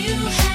you